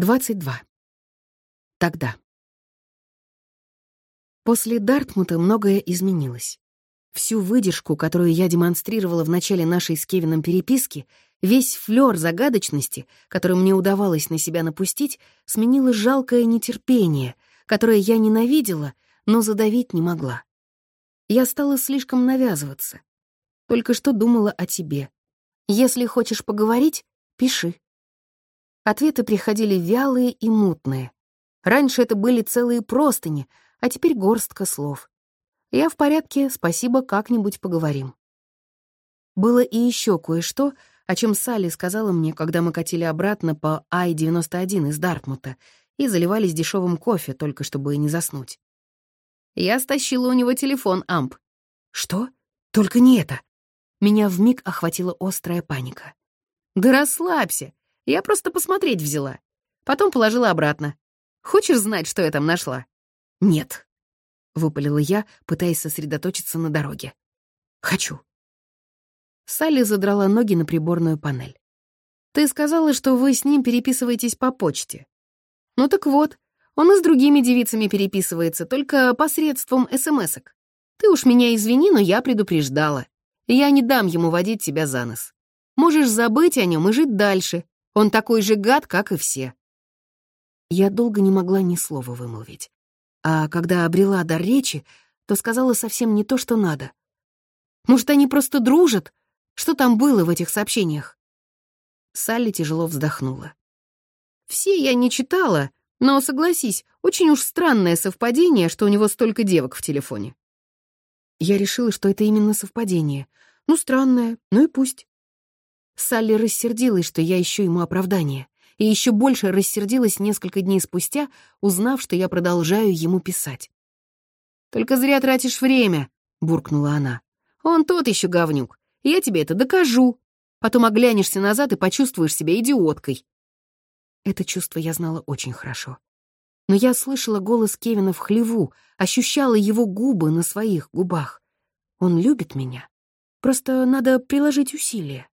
22. Тогда. После Дартмута многое изменилось. Всю выдержку, которую я демонстрировала в начале нашей с Кевином переписки, весь флёр загадочности, который мне удавалось на себя напустить, сменило жалкое нетерпение, которое я ненавидела, но задавить не могла. Я стала слишком навязываться. Только что думала о тебе. Если хочешь поговорить, пиши. Ответы приходили вялые и мутные. Раньше это были целые простыни, а теперь горстка слов. Я в порядке, спасибо, как-нибудь поговорим. Было и еще кое-что, о чем Салли сказала мне, когда мы катили обратно по Ай-91 из Дартмута и заливались дешевым кофе, только чтобы не заснуть. Я стащила у него телефон, Амп. Что? Только не это. Меня вмиг охватила острая паника. Да расслабься. Я просто посмотреть взяла. Потом положила обратно. Хочешь знать, что я там нашла? Нет. — выпалила я, пытаясь сосредоточиться на дороге. «Хочу». Салли задрала ноги на приборную панель. «Ты сказала, что вы с ним переписываетесь по почте. Ну так вот, он и с другими девицами переписывается, только посредством смс-ок. Ты уж меня извини, но я предупреждала. Я не дам ему водить тебя за нос. Можешь забыть о нем и жить дальше. Он такой же гад, как и все». Я долго не могла ни слова вымолвить а когда обрела дар речи, то сказала совсем не то, что надо. Может, они просто дружат? Что там было в этих сообщениях? Салли тяжело вздохнула. Все я не читала, но, согласись, очень уж странное совпадение, что у него столько девок в телефоне. Я решила, что это именно совпадение. Ну, странное, ну и пусть. Салли рассердилась, что я ищу ему оправдание и еще больше рассердилась несколько дней спустя, узнав, что я продолжаю ему писать. «Только зря тратишь время», — буркнула она. «Он тот еще говнюк. Я тебе это докажу. Потом оглянешься назад и почувствуешь себя идиоткой». Это чувство я знала очень хорошо. Но я слышала голос Кевина в хлеву, ощущала его губы на своих губах. Он любит меня. Просто надо приложить усилия.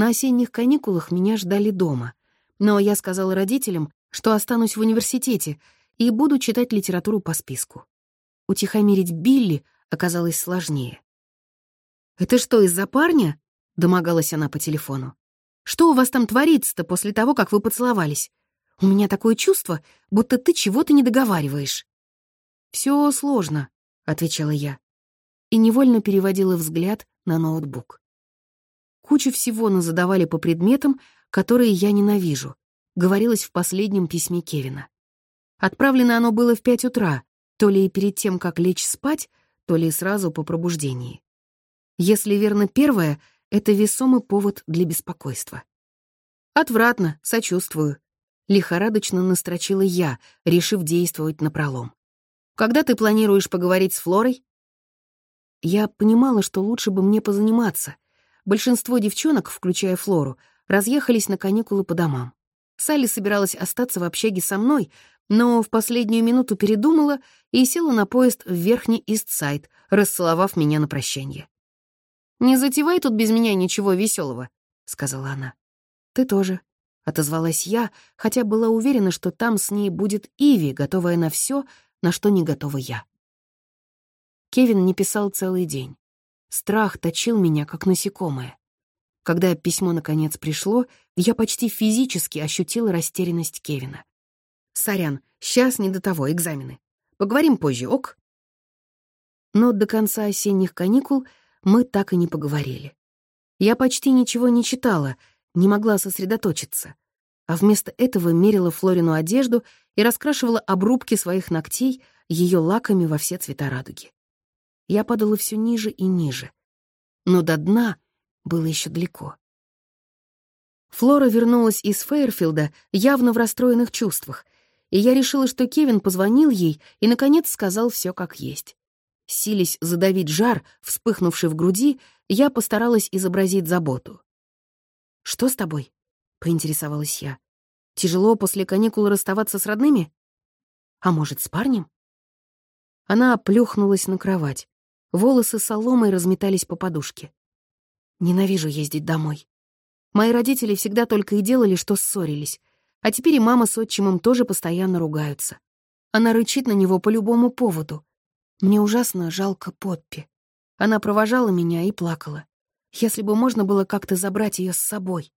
На осенних каникулах меня ждали дома, но я сказала родителям, что останусь в университете и буду читать литературу по списку. Утихомирить Билли оказалось сложнее. «Это что, из-за парня?» — домогалась она по телефону. «Что у вас там творится-то после того, как вы поцеловались? У меня такое чувство, будто ты чего-то не договариваешь». «Все сложно», — отвечала я, и невольно переводила взгляд на ноутбук. Кучу всего назадавали по предметам, которые я ненавижу, говорилось в последнем письме Кевина. Отправлено оно было в пять утра, то ли перед тем, как лечь спать, то ли сразу по пробуждении. Если верно первое, это весомый повод для беспокойства. «Отвратно, сочувствую», — лихорадочно настрочила я, решив действовать напролом. «Когда ты планируешь поговорить с Флорой?» Я понимала, что лучше бы мне позаниматься, Большинство девчонок, включая Флору, разъехались на каникулы по домам. Салли собиралась остаться в общаге со мной, но в последнюю минуту передумала и села на поезд в Верхний Истсайд, расцеловав меня на прощание. «Не затевай тут без меня ничего веселого, сказала она. «Ты тоже», — отозвалась я, хотя была уверена, что там с ней будет Иви, готовая на все, на что не готова я. Кевин не писал целый день. Страх точил меня, как насекомое. Когда письмо наконец пришло, я почти физически ощутила растерянность Кевина. «Сорян, сейчас не до того, экзамены. Поговорим позже, ок?» Но до конца осенних каникул мы так и не поговорили. Я почти ничего не читала, не могла сосредоточиться, а вместо этого мерила Флорину одежду и раскрашивала обрубки своих ногтей ее лаками во все цвета радуги я падала все ниже и ниже. Но до дна было еще далеко. Флора вернулась из Фейерфилда явно в расстроенных чувствах, и я решила, что Кевин позвонил ей и, наконец, сказал все как есть. Сились задавить жар, вспыхнувший в груди, я постаралась изобразить заботу. «Что с тобой?» — поинтересовалась я. «Тяжело после каникул расставаться с родными? А может, с парнем?» Она плюхнулась на кровать. Волосы соломой разметались по подушке. Ненавижу ездить домой. Мои родители всегда только и делали, что ссорились. А теперь и мама с отчимом тоже постоянно ругаются. Она рычит на него по любому поводу. Мне ужасно жалко Поппи. Она провожала меня и плакала. Если бы можно было как-то забрать ее с собой.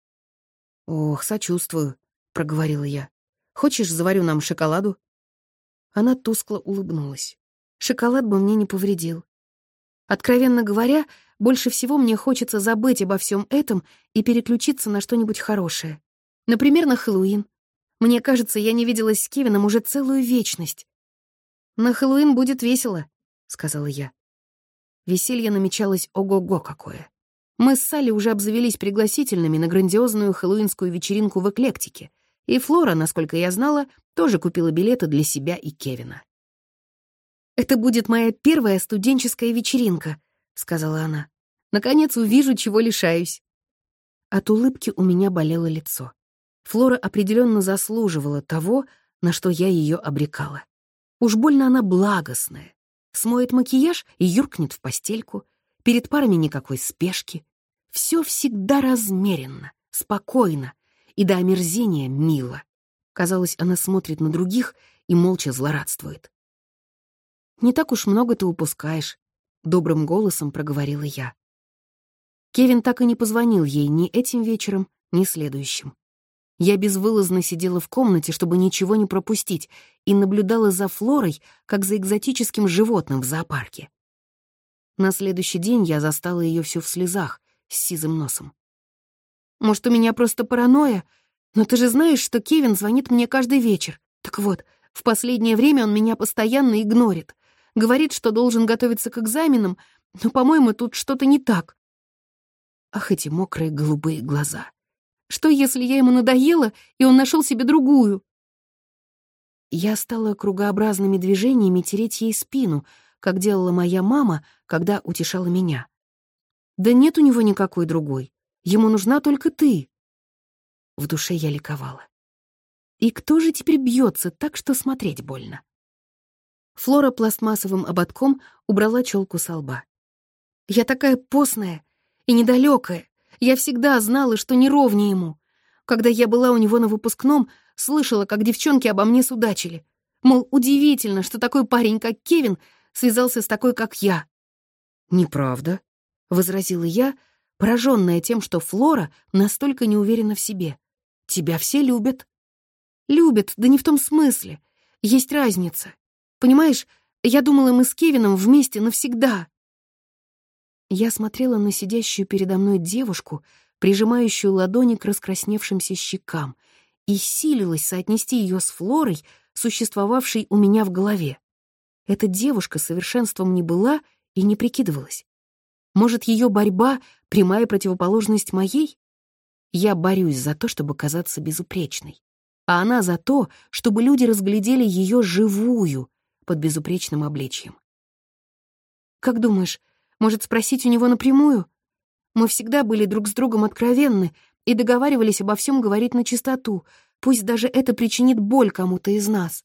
«Ох, сочувствую», — проговорила я. «Хочешь, заварю нам шоколаду?» Она тускло улыбнулась. «Шоколад бы мне не повредил. Откровенно говоря, больше всего мне хочется забыть обо всем этом и переключиться на что-нибудь хорошее. Например, на Хэллоуин. Мне кажется, я не виделась с Кевином уже целую вечность. «На Хэллоуин будет весело», — сказала я. Веселье намечалось ого-го какое. Мы с Салли уже обзавелись пригласительными на грандиозную хэллоуинскую вечеринку в Эклектике, и Флора, насколько я знала, тоже купила билеты для себя и Кевина. «Это будет моя первая студенческая вечеринка», — сказала она. «Наконец увижу, чего лишаюсь». От улыбки у меня болело лицо. Флора определенно заслуживала того, на что я ее обрекала. Уж больно она благостная. Смоет макияж и юркнет в постельку. Перед парами никакой спешки. Все всегда размеренно, спокойно и до омерзения мило. Казалось, она смотрит на других и молча злорадствует. «Не так уж много ты упускаешь», — добрым голосом проговорила я. Кевин так и не позвонил ей ни этим вечером, ни следующим. Я безвылазно сидела в комнате, чтобы ничего не пропустить, и наблюдала за Флорой, как за экзотическим животным в зоопарке. На следующий день я застала ее всю в слезах, с сизым носом. «Может, у меня просто паранойя? Но ты же знаешь, что Кевин звонит мне каждый вечер. Так вот, в последнее время он меня постоянно игнорит. Говорит, что должен готовиться к экзаменам, но, по-моему, тут что-то не так. Ах, эти мокрые голубые глаза. Что, если я ему надоела, и он нашел себе другую? Я стала кругообразными движениями тереть ей спину, как делала моя мама, когда утешала меня. Да нет у него никакой другой. Ему нужна только ты. В душе я ликовала. И кто же теперь бьется так, что смотреть больно? Флора пластмассовым ободком убрала челку со лба. «Я такая постная и недалекая. Я всегда знала, что не ровнее ему. Когда я была у него на выпускном, слышала, как девчонки обо мне судачили. Мол, удивительно, что такой парень, как Кевин, связался с такой, как я». «Неправда», — возразила я, пораженная тем, что Флора настолько не уверена в себе. «Тебя все любят». «Любят, да не в том смысле. Есть разница. Понимаешь, я думала, мы с Кевином вместе навсегда». Я смотрела на сидящую передо мной девушку, прижимающую ладони к раскрасневшимся щекам, и силилась соотнести ее с Флорой, существовавшей у меня в голове. Эта девушка совершенством не была и не прикидывалась. Может, ее борьба — прямая противоположность моей? Я борюсь за то, чтобы казаться безупречной, а она за то, чтобы люди разглядели ее живую, под безупречным обличьем. «Как думаешь, может спросить у него напрямую? Мы всегда были друг с другом откровенны и договаривались обо всем говорить на чистоту, пусть даже это причинит боль кому-то из нас».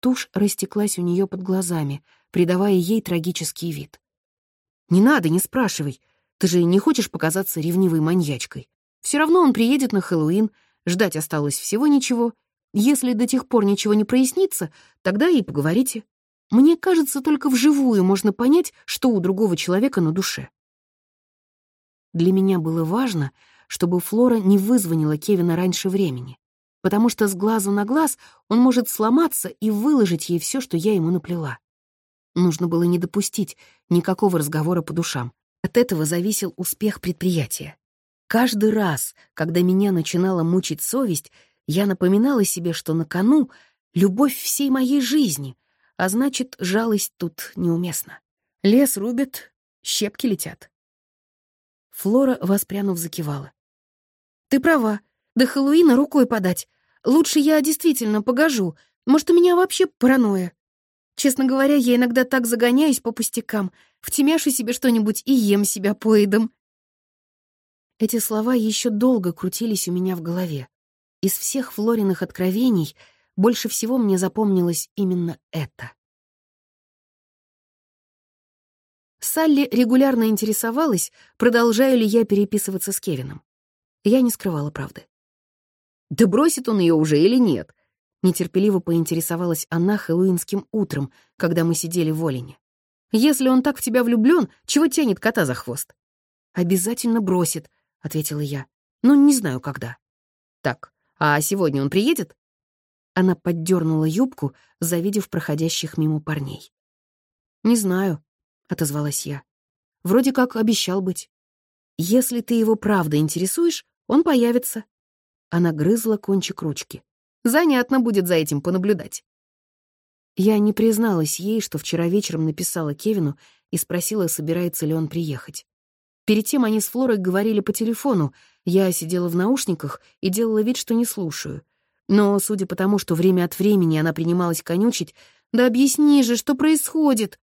Тушь растеклась у нее под глазами, придавая ей трагический вид. «Не надо, не спрашивай. Ты же не хочешь показаться ревнивой маньячкой. Все равно он приедет на Хэллоуин, ждать осталось всего ничего, если до тех пор ничего не прояснится, тогда и поговорите. Мне кажется, только вживую можно понять, что у другого человека на душе. Для меня было важно, чтобы Флора не вызвонила Кевина раньше времени, потому что с глазу на глаз он может сломаться и выложить ей все, что я ему наплела. Нужно было не допустить никакого разговора по душам. От этого зависел успех предприятия. Каждый раз, когда меня начинала мучить совесть, я напоминала себе, что на кону любовь всей моей жизни, а значит, жалость тут неуместна. Лес рубят, щепки летят. Флора, воспрянув, закивала. «Ты права. До Хэллоуина рукой подать. Лучше я действительно погожу. Может, у меня вообще паранойя. Честно говоря, я иногда так загоняюсь по пустякам, втемяшу себе что-нибудь и ем себя поедом». Эти слова еще долго крутились у меня в голове. Из всех Флориных откровений больше всего мне запомнилось именно это. Салли регулярно интересовалась, продолжаю ли я переписываться с Кевином. Я не скрывала правды. Да бросит он ее уже или нет? Нетерпеливо поинтересовалась она хэллоуинским утром, когда мы сидели в Олине. Если он так в тебя влюблен, чего тянет кота за хвост? Обязательно бросит, ответила я. Ну, не знаю, когда. Так, а сегодня он приедет? Она поддернула юбку, завидев проходящих мимо парней. «Не знаю», — отозвалась я. «Вроде как обещал быть. Если ты его правда интересуешь, он появится». Она грызла кончик ручки. «Занятно будет за этим понаблюдать». Я не призналась ей, что вчера вечером написала Кевину и спросила, собирается ли он приехать. Перед тем они с Флорой говорили по телефону, я сидела в наушниках и делала вид, что не слушаю. Но, судя по тому, что время от времени она принималась конючить, «Да объясни же, что происходит?»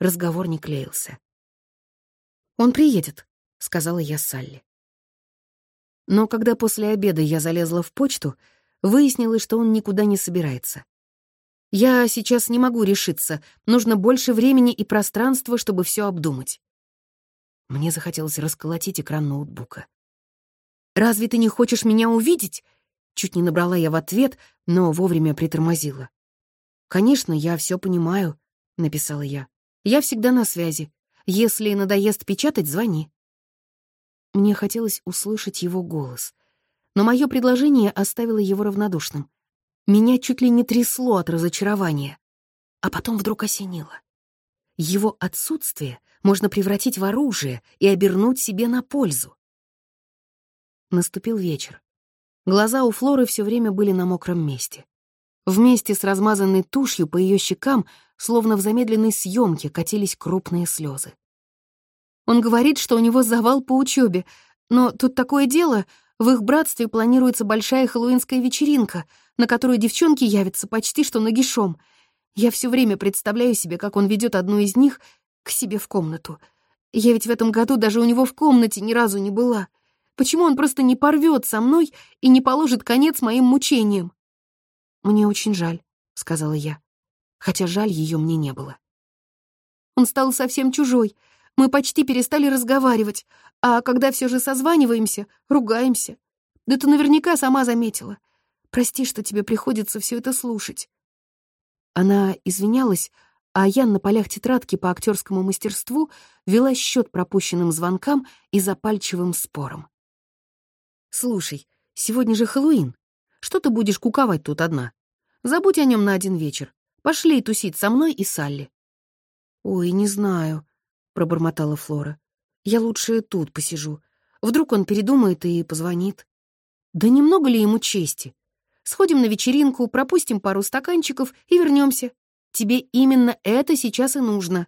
Разговор не клеился. «Он приедет», — сказала я Салли. Но когда после обеда я залезла в почту, выяснилось, что он никуда не собирается. Я сейчас не могу решиться, нужно больше времени и пространства, чтобы все обдумать. Мне захотелось расколотить экран ноутбука. «Разве ты не хочешь меня увидеть?» Чуть не набрала я в ответ, но вовремя притормозила. «Конечно, я все понимаю», — написала я. «Я всегда на связи. Если надоест печатать, звони». Мне хотелось услышать его голос, но мое предложение оставило его равнодушным. Меня чуть ли не трясло от разочарования, а потом вдруг осенило. Его отсутствие можно превратить в оружие и обернуть себе на пользу. Наступил вечер. Глаза у Флоры все время были на мокром месте. Вместе с размазанной тушью по ее щекам, словно в замедленной съемке, катились крупные слезы. Он говорит, что у него завал по учебе, но тут такое дело, в их братстве планируется большая хэллоуинская вечеринка, на которую девчонки явятся почти что нагишом. Я все время представляю себе, как он ведет одну из них к себе в комнату. Я ведь в этом году даже у него в комнате ни разу не была. Почему он просто не порвет со мной и не положит конец моим мучениям? «Мне очень жаль», — сказала я, хотя жаль ее мне не было. Он стал совсем чужой. Мы почти перестали разговаривать, а когда все же созваниваемся, ругаемся. Да ты наверняка сама заметила. Прости, что тебе приходится все это слушать. Она извинялась, а я на полях тетрадки по актерскому мастерству вела счет пропущенным звонкам и запальчивым спорам. «Слушай, сегодня же Хэллоуин. Что ты будешь куковать тут одна? Забудь о нем на один вечер. Пошли тусить со мной и Салли». «Ой, не знаю», — пробормотала Флора. «Я лучше тут посижу. Вдруг он передумает и позвонит». «Да немного ли ему чести? Сходим на вечеринку, пропустим пару стаканчиков и вернемся. Тебе именно это сейчас и нужно».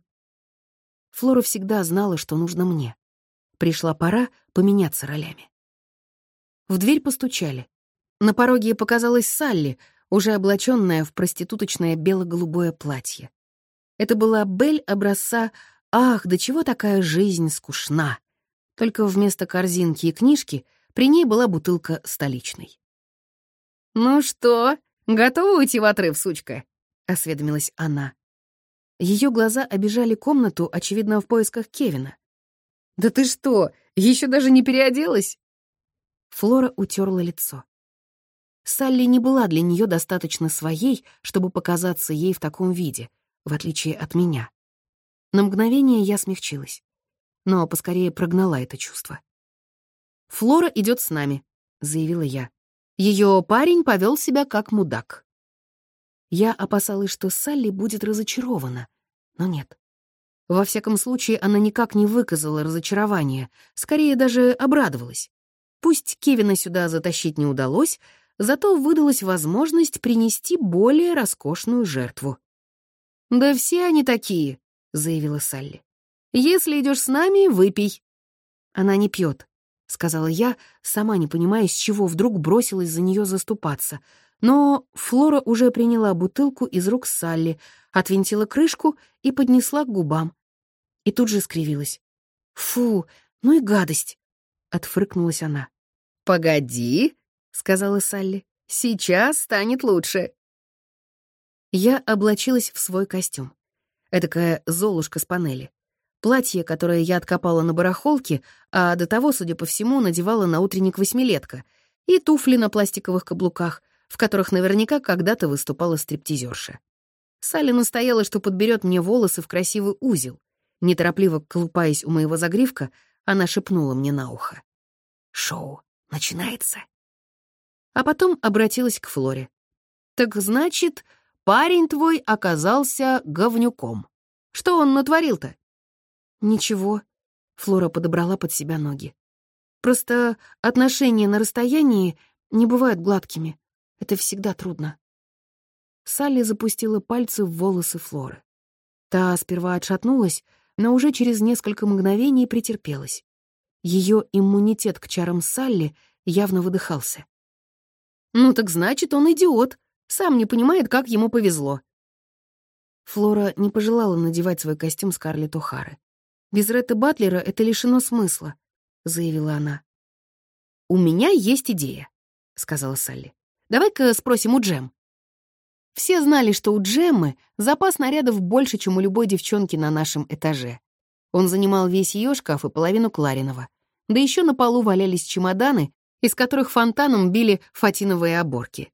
Флора всегда знала, что нужно мне. Пришла пора поменяться ролями. В дверь постучали. На пороге показалась Салли, уже облаченная в проституточное бело-голубое платье. Это была Бель образца «Ах, да чего такая жизнь скучна!» Только вместо корзинки и книжки при ней была бутылка столичной. «Ну что, готова уйти в отрыв, сучка?» — осведомилась она. Ее глаза обижали комнату, очевидно, в поисках Кевина. «Да ты что, еще даже не переоделась?» Флора утерла лицо. Салли не была для нее достаточно своей, чтобы показаться ей в таком виде, в отличие от меня. На мгновение я смягчилась, но поскорее прогнала это чувство. «Флора идет с нами», — заявила я. Ее парень повел себя как мудак. Я опасалась, что Салли будет разочарована, но нет. Во всяком случае, она никак не выказала разочарования, скорее даже обрадовалась. Пусть Кевина сюда затащить не удалось, зато выдалась возможность принести более роскошную жертву. «Да все они такие», — заявила Салли. «Если идешь с нами, выпей». «Она не пьет», — сказала я, сама не понимая, с чего вдруг бросилась за нее заступаться. Но Флора уже приняла бутылку из рук Салли, отвинтила крышку и поднесла к губам. И тут же скривилась. «Фу, ну и гадость!» — отфрыкнулась она. «Погоди», — сказала Салли, — «сейчас станет лучше». Я облачилась в свой костюм. Эдакая золушка с панели. Платье, которое я откопала на барахолке, а до того, судя по всему, надевала на утренник восьмилетка. и туфли на пластиковых каблуках, в которых наверняка когда-то выступала стриптизерша. Салли настояла, что подберет мне волосы в красивый узел. Неторопливо колупаясь у моего загривка, она шепнула мне на ухо. «Шоу начинается». А потом обратилась к Флоре. «Так значит, парень твой оказался говнюком. Что он натворил-то?» «Ничего», — Флора подобрала под себя ноги. «Просто отношения на расстоянии не бывают гладкими. Это всегда трудно». Салли запустила пальцы в волосы Флоры. Та сперва отшатнулась, но уже через несколько мгновений претерпелась. Ее иммунитет к чарам Салли явно выдыхался. «Ну так значит, он идиот. Сам не понимает, как ему повезло». Флора не пожелала надевать свой костюм Скарлетт О'Хары. «Без Ретта Батлера это лишено смысла», — заявила она. «У меня есть идея», — сказала Салли. «Давай-ка спросим у Джем». Все знали, что у Джеммы запас нарядов больше, чем у любой девчонки на нашем этаже. Он занимал весь ее шкаф и половину Кларинова. Да еще на полу валялись чемоданы, из которых фонтаном били фатиновые оборки.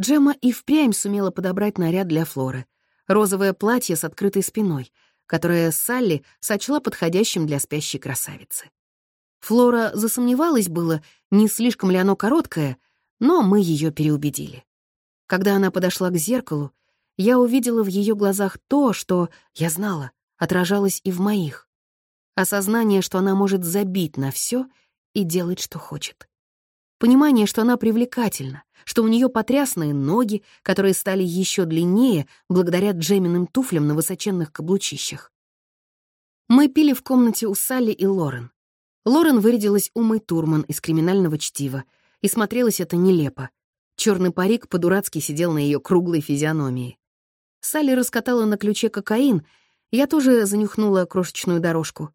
Джемма и впрямь сумела подобрать наряд для Флоры. Розовое платье с открытой спиной, которое Салли сочла подходящим для спящей красавицы. Флора засомневалась было, не слишком ли оно короткое, но мы ее переубедили. Когда она подошла к зеркалу, я увидела в ее глазах то, что, я знала, отражалось и в моих. Осознание, что она может забить на все и делать, что хочет. Понимание, что она привлекательна, что у нее потрясные ноги, которые стали еще длиннее благодаря Джеминым туфлям на высоченных каблучищах. Мы пили в комнате у Салли и Лорен. Лорен вырядилась Умой Турман из криминального чтива, и смотрелось это нелепо — Черный парик по-дурацки сидел на ее круглой физиономии. Салли раскатала на ключе кокаин, я тоже занюхнула крошечную дорожку.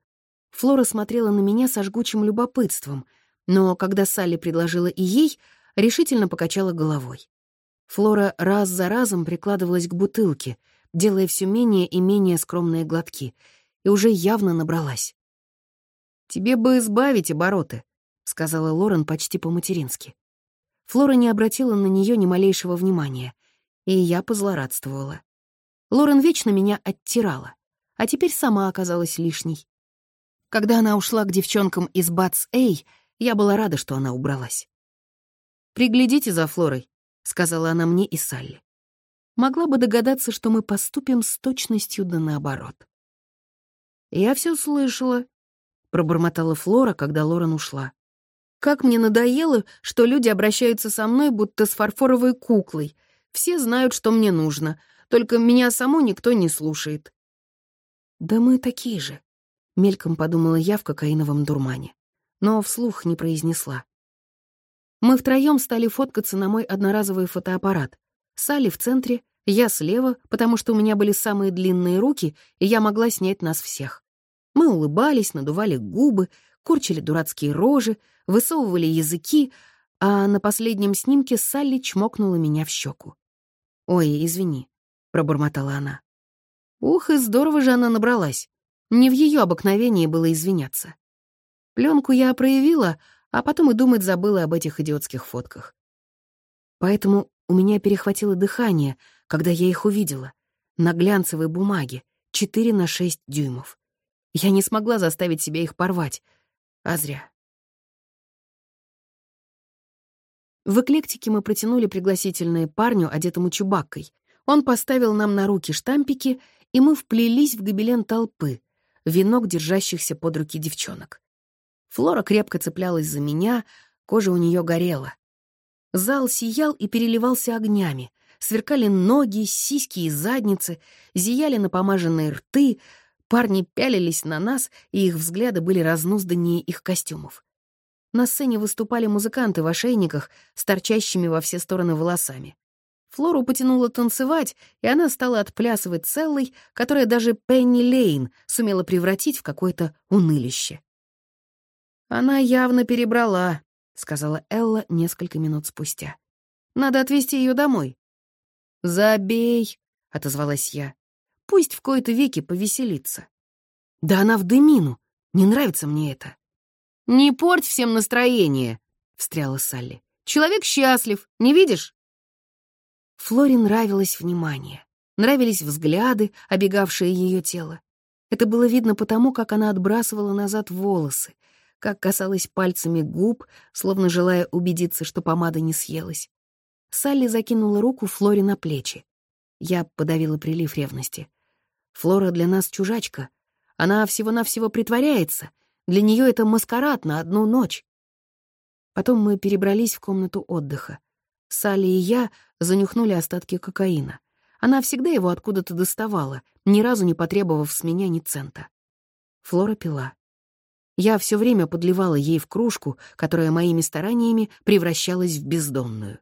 Флора смотрела на меня со жгучим любопытством, но когда Салли предложила и ей, решительно покачала головой. Флора раз за разом прикладывалась к бутылке, делая все менее и менее скромные глотки, и уже явно набралась. «Тебе бы избавить обороты», — сказала Лорен почти по-матерински. Флора не обратила на нее ни малейшего внимания, и я позлорадствовала. Лорен вечно меня оттирала, а теперь сама оказалась лишней. Когда она ушла к девчонкам из Бац Эй, я была рада, что она убралась. «Приглядите за Флорой», — сказала она мне и Салли. Могла бы догадаться, что мы поступим с точностью да наоборот. «Я все слышала», — пробормотала Флора, когда Лорен ушла. Как мне надоело, что люди обращаются со мной, будто с фарфоровой куклой. Все знают, что мне нужно, только меня саму никто не слушает. «Да мы такие же», — мельком подумала я в кокаиновом дурмане, но вслух не произнесла. Мы втроем стали фоткаться на мой одноразовый фотоаппарат. Салли в центре, я слева, потому что у меня были самые длинные руки, и я могла снять нас всех. Мы улыбались, надували губы, корчили дурацкие рожи, высовывали языки, а на последнем снимке Салли чмокнула меня в щеку. «Ой, извини», — пробормотала она. Ух, и здорово же она набралась. Не в ее обыкновении было извиняться. Пленку я проявила, а потом и думать забыла об этих идиотских фотках. Поэтому у меня перехватило дыхание, когда я их увидела. На глянцевой бумаге, 4 на 6 дюймов. Я не смогла заставить себя их порвать, а зря. В эклектике мы протянули пригласительные парню, одетому чубаккой. Он поставил нам на руки штампики, и мы вплелись в гобелен толпы, венок держащихся под руки девчонок. Флора крепко цеплялась за меня, кожа у нее горела. Зал сиял и переливался огнями. Сверкали ноги, сиськи и задницы, зияли напомаженные рты, парни пялились на нас, и их взгляды были разнузданнее их костюмов. На сцене выступали музыканты в ошейниках с торчащими во все стороны волосами. Флору потянуло танцевать, и она стала отплясывать целой, которая даже Пенни Лейн сумела превратить в какое-то унылище. «Она явно перебрала», — сказала Элла несколько минут спустя. «Надо отвезти ее домой». «Забей», — отозвалась я. «Пусть в кои-то веки повеселится». «Да она в дымину. Не нравится мне это». «Не порть всем настроение», — встряла Салли. «Человек счастлив, не видишь?» Флоре нравилось внимание, нравились взгляды, обегавшие ее тело. Это было видно потому, как она отбрасывала назад волосы, как касалась пальцами губ, словно желая убедиться, что помада не съелась. Салли закинула руку Флоре на плечи. Я подавила прилив ревности. Флора для нас чужачка. Она всего-навсего притворяется. Для нее это маскарад на одну ночь. Потом мы перебрались в комнату отдыха. Салли и я занюхнули остатки кокаина. Она всегда его откуда-то доставала, ни разу не потребовав с меня ни цента. Флора пила. Я все время подливала ей в кружку, которая моими стараниями превращалась в бездонную.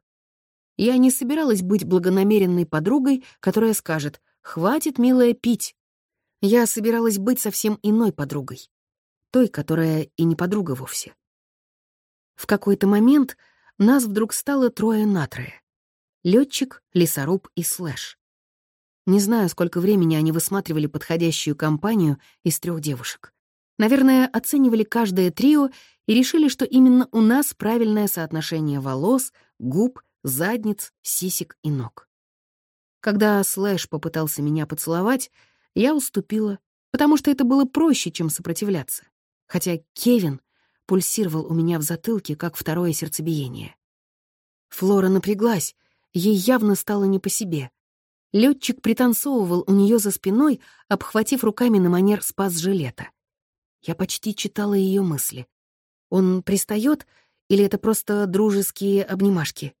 Я не собиралась быть благонамеренной подругой, которая скажет «Хватит, милая, пить». Я собиралась быть совсем иной подругой. Той, которая и не подруга вовсе. В какой-то момент нас вдруг стало трое на трое. Лётчик, лесоруб и слэш. Не знаю, сколько времени они высматривали подходящую компанию из трех девушек. Наверное, оценивали каждое трио и решили, что именно у нас правильное соотношение волос, губ, задниц, сисек и ног. Когда Слэш попытался меня поцеловать, я уступила, потому что это было проще, чем сопротивляться. Хотя Кевин пульсировал у меня в затылке, как второе сердцебиение. Флора напряглась, ей явно стало не по себе. Летчик пританцовывал у нее за спиной, обхватив руками на манер спас-жилета. Я почти читала ее мысли. Он пристает или это просто дружеские обнимашки?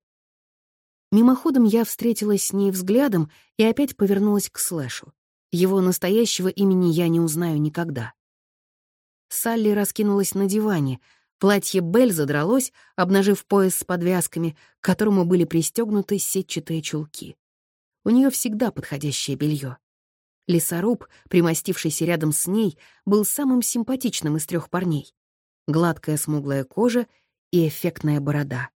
Мимоходом я встретилась с ней взглядом и опять повернулась к Слэшу. Его настоящего имени я не узнаю никогда. Салли раскинулась на диване. Платье Бель задралось, обнажив пояс с подвязками, к которому были пристегнуты сетчатые чулки. У нее всегда подходящее белье. Лесоруб, примостившийся рядом с ней, был самым симпатичным из трех парней. Гладкая смуглая кожа и эффектная борода.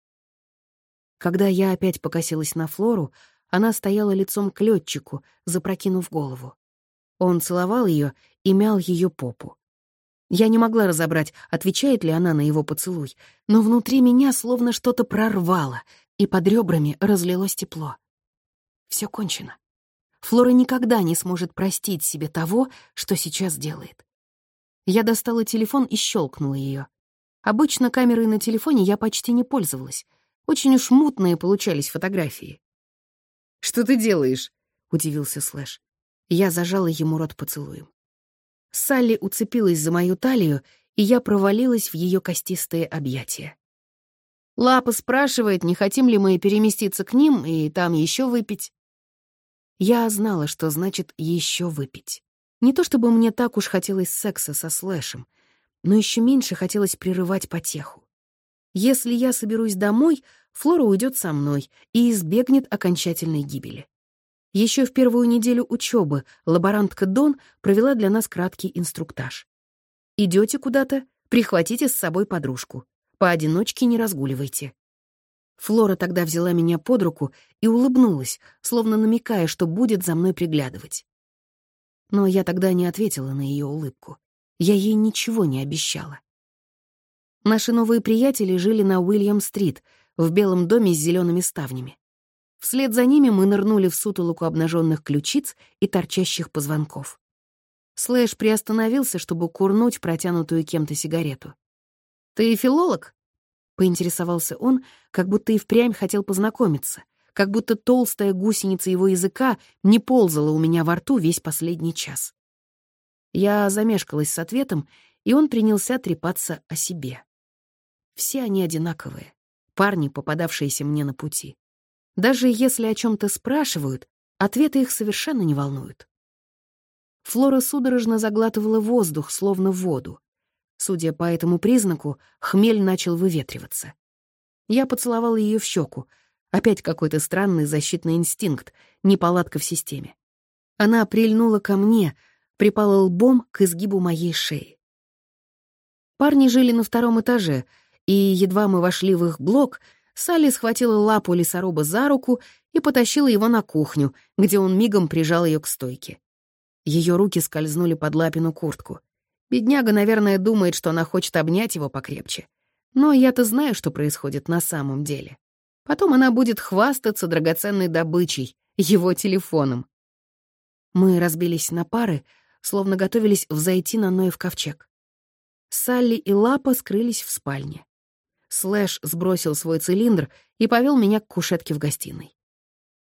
Когда я опять покосилась на Флору, она стояла лицом к летчику, запрокинув голову. Он целовал ее и мял ее попу. Я не могла разобрать, отвечает ли она на его поцелуй, но внутри меня словно что-то прорвало, и под ребрами разлилось тепло. Все кончено. Флора никогда не сможет простить себе того, что сейчас делает. Я достала телефон и щелкнула ее. Обычно камерой на телефоне я почти не пользовалась. Очень уж мутные получались фотографии. «Что ты делаешь?» — удивился Слэш. Я зажала ему рот поцелуем. Салли уцепилась за мою талию, и я провалилась в ее костистые объятия. Лапа спрашивает, не хотим ли мы переместиться к ним и там еще выпить. Я знала, что значит еще выпить. Не то чтобы мне так уж хотелось секса со Слэшем, но еще меньше хотелось прерывать потеху. Если я соберусь домой, Флора уйдет со мной и избегнет окончательной гибели. Еще в первую неделю учебы лаборантка Дон провела для нас краткий инструктаж. Идете куда-то, прихватите с собой подружку. Поодиночке не разгуливайте. Флора тогда взяла меня под руку и улыбнулась, словно намекая, что будет за мной приглядывать. Но я тогда не ответила на ее улыбку. Я ей ничего не обещала. Наши новые приятели жили на Уильям-стрит, в белом доме с зелеными ставнями. Вслед за ними мы нырнули в сутолоку обнаженных ключиц и торчащих позвонков. Слэш приостановился, чтобы курнуть протянутую кем-то сигарету. «Ты филолог?» — поинтересовался он, как будто и впрямь хотел познакомиться, как будто толстая гусеница его языка не ползала у меня во рту весь последний час. Я замешкалась с ответом, и он принялся трепаться о себе. Все они одинаковые, парни, попадавшиеся мне на пути. Даже если о чем-то спрашивают, ответы их совершенно не волнуют. Флора судорожно заглатывала воздух, словно воду. Судя по этому признаку, хмель начал выветриваться. Я поцеловала ее в щеку. Опять какой-то странный защитный инстинкт, неполадка в системе. Она прильнула ко мне, припала лбом к изгибу моей шеи. Парни жили на втором этаже, и едва мы вошли в их блок — Салли схватила лапу лесоруба за руку и потащила его на кухню, где он мигом прижал ее к стойке. Ее руки скользнули под лапину куртку. Бедняга, наверное, думает, что она хочет обнять его покрепче. Но я-то знаю, что происходит на самом деле. Потом она будет хвастаться драгоценной добычей, его телефоном. Мы разбились на пары, словно готовились взойти на Ноев ковчег. Салли и Лапа скрылись в спальне. Слэш сбросил свой цилиндр и повел меня к кушетке в гостиной.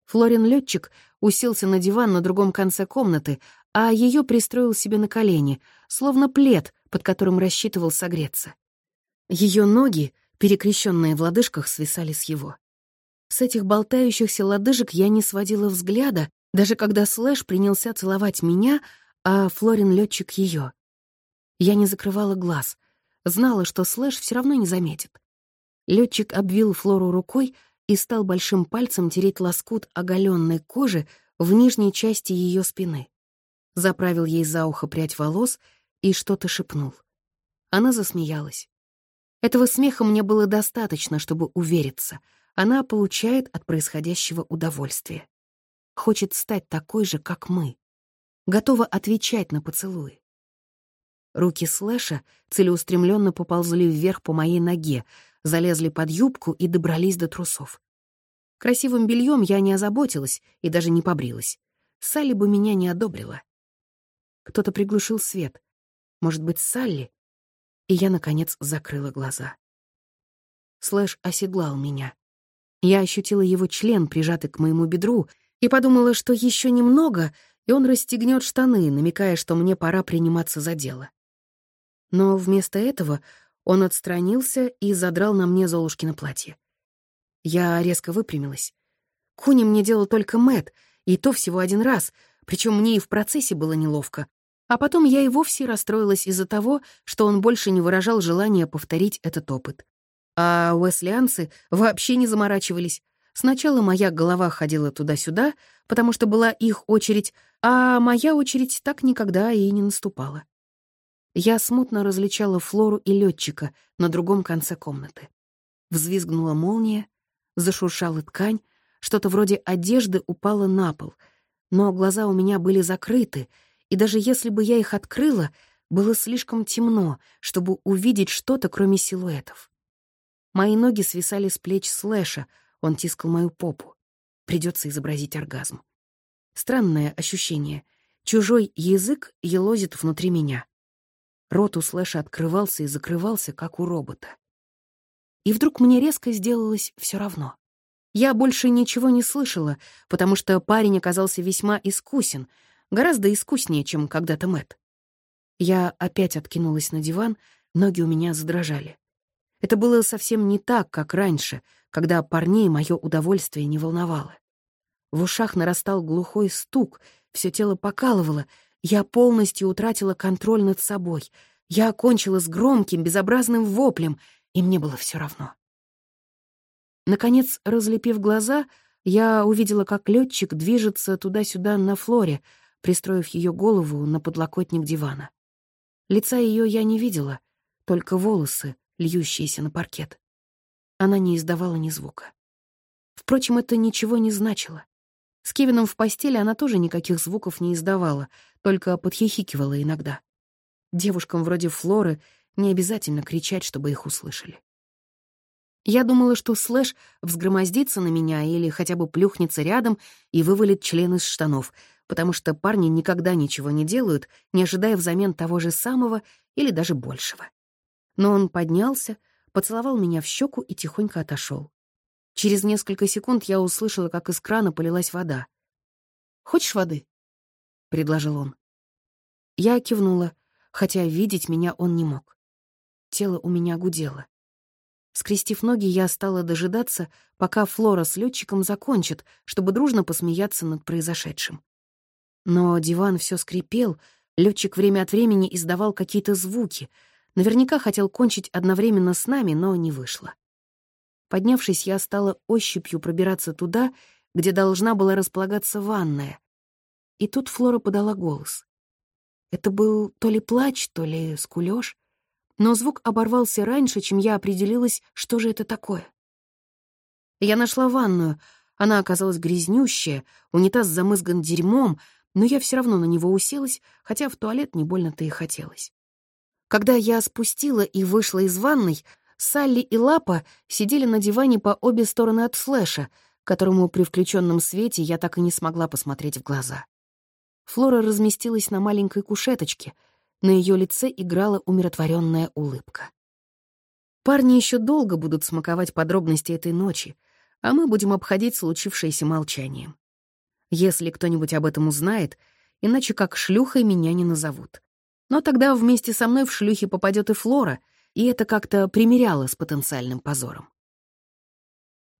Флорин летчик уселся на диван на другом конце комнаты, а ее пристроил себе на колени, словно плед, под которым рассчитывал согреться. Ее ноги, перекрещенные в лодыжках, свисали с его. С этих болтающихся лодыжек я не сводила взгляда, даже когда Слэш принялся целовать меня, а Флорин летчик ее. Я не закрывала глаз, знала, что Слэш все равно не заметит. Летчик обвил Флору рукой и стал большим пальцем тереть лоскут оголенной кожи в нижней части ее спины. Заправил ей за ухо прядь волос и что-то шепнул. Она засмеялась. Этого смеха мне было достаточно, чтобы увериться. Она получает от происходящего удовольствие. Хочет стать такой же, как мы. Готова отвечать на поцелуи. Руки Слэша целеустремленно поползли вверх по моей ноге, залезли под юбку и добрались до трусов. Красивым бельем я не озаботилась и даже не побрилась. Салли бы меня не одобрила. Кто-то приглушил свет. Может быть, Салли? И я, наконец, закрыла глаза. Слэш оседлал меня. Я ощутила его член, прижатый к моему бедру, и подумала, что еще немного, и он расстегнет штаны, намекая, что мне пора приниматься за дело. Но вместо этого он отстранился и задрал на мне Золушкино платье. Я резко выпрямилась. Куни мне делал только Мэт, и то всего один раз, причем мне и в процессе было неловко. А потом я и вовсе расстроилась из-за того, что он больше не выражал желания повторить этот опыт. А уэслианцы вообще не заморачивались. Сначала моя голова ходила туда-сюда, потому что была их очередь, а моя очередь так никогда и не наступала. Я смутно различала Флору и летчика на другом конце комнаты. Взвизгнула молния, зашуршала ткань, что-то вроде одежды упало на пол, но глаза у меня были закрыты, и даже если бы я их открыла, было слишком темно, чтобы увидеть что-то, кроме силуэтов. Мои ноги свисали с плеч Слэша, он тискал мою попу. Придется изобразить оргазм. Странное ощущение. Чужой язык елозит внутри меня. Рот у Слэша открывался и закрывался, как у робота. И вдруг мне резко сделалось все равно. Я больше ничего не слышала, потому что парень оказался весьма искусен, гораздо искуснее, чем когда-то Мэт. Я опять откинулась на диван, ноги у меня задрожали. Это было совсем не так, как раньше, когда парней мое удовольствие не волновало. В ушах нарастал глухой стук, все тело покалывало, я полностью утратила контроль над собой. Я окончила с громким, безобразным воплем, и мне было все равно. Наконец, разлепив глаза, я увидела, как летчик движется туда-сюда на флоре, пристроив ее голову на подлокотник дивана. Лица ее я не видела, только волосы, льющиеся на паркет. Она не издавала ни звука. Впрочем, это ничего не значило. С Кевином в постели она тоже никаких звуков не издавала, только подхихикивала иногда. Девушкам вроде Флоры не обязательно кричать, чтобы их услышали. Я думала, что Слэш взгромоздится на меня или хотя бы плюхнется рядом и вывалит член из штанов, потому что парни никогда ничего не делают, не ожидая взамен того же самого или даже большего. Но он поднялся, поцеловал меня в щеку и тихонько отошел. Через несколько секунд я услышала, как из крана полилась вода. «Хочешь воды?» — предложил он. Я кивнула, хотя видеть меня он не мог. Тело у меня гудело. Скрестив ноги, я стала дожидаться, пока Флора с летчиком закончат, чтобы дружно посмеяться над произошедшим. Но диван все скрипел, летчик время от времени издавал какие-то звуки. Наверняка хотел кончить одновременно с нами, но не вышло. Поднявшись, я стала ощупью пробираться туда, где должна была располагаться ванная. И тут Флора подала голос. Это был то ли плач, то ли скулёж, но звук оборвался раньше, чем я определилась, что же это такое. Я нашла ванную. Она оказалась грязнющая, унитаз замызган дерьмом, но я все равно на него уселась, хотя в туалет не больно-то и хотелось. Когда я спустила и вышла из ванной, Салли и Лапа сидели на диване по обе стороны от Слэша, которому при включенном свете я так и не смогла посмотреть в глаза. Флора разместилась на маленькой кушеточке, на ее лице играла умиротворенная улыбка. Парни еще долго будут смаковать подробности этой ночи, а мы будем обходить случившееся молчанием. Если кто-нибудь об этом узнает, иначе как шлюхой меня не назовут. Но тогда вместе со мной в шлюхи попадет и Флора, и это как-то примеряло с потенциальным позором.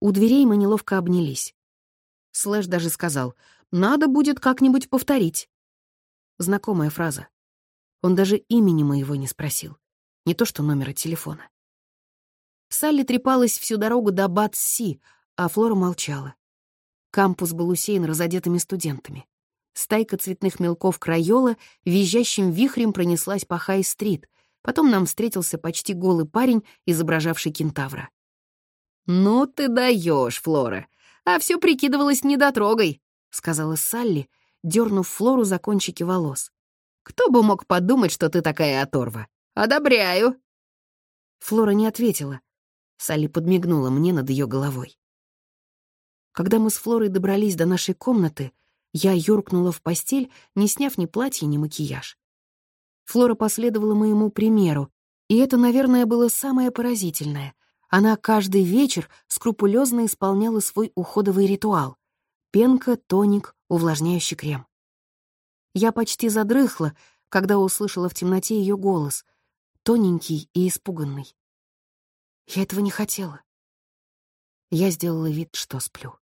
У дверей мы неловко обнялись. Слэш даже сказал, «Надо будет как-нибудь повторить». Знакомая фраза. Он даже имени моего не спросил, не то что номера телефона. Салли трепалась всю дорогу до Бат-Си, а Флора молчала. Кампус был усеян разодетыми студентами. Стайка цветных мелков Крайола визжащим вихрем пронеслась по Хай-стрит. Потом нам встретился почти голый парень, изображавший кентавра. «Ну ты даешь, Флора! А все прикидывалось недотрогой», — сказала Салли, дернув Флору за кончики волос. «Кто бы мог подумать, что ты такая оторва? Одобряю!» Флора не ответила. Салли подмигнула мне над ее головой. Когда мы с Флорой добрались до нашей комнаты, я юркнула в постель, не сняв ни платья, ни макияж. Флора последовала моему примеру, и это, наверное, было самое поразительное. Она каждый вечер скрупулезно исполняла свой уходовый ритуал. Пенка, тоник, увлажняющий крем. Я почти задрыхла, когда услышала в темноте ее голос, тоненький и испуганный. Я этого не хотела. Я сделала вид, что сплю.